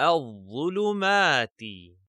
الظلمات.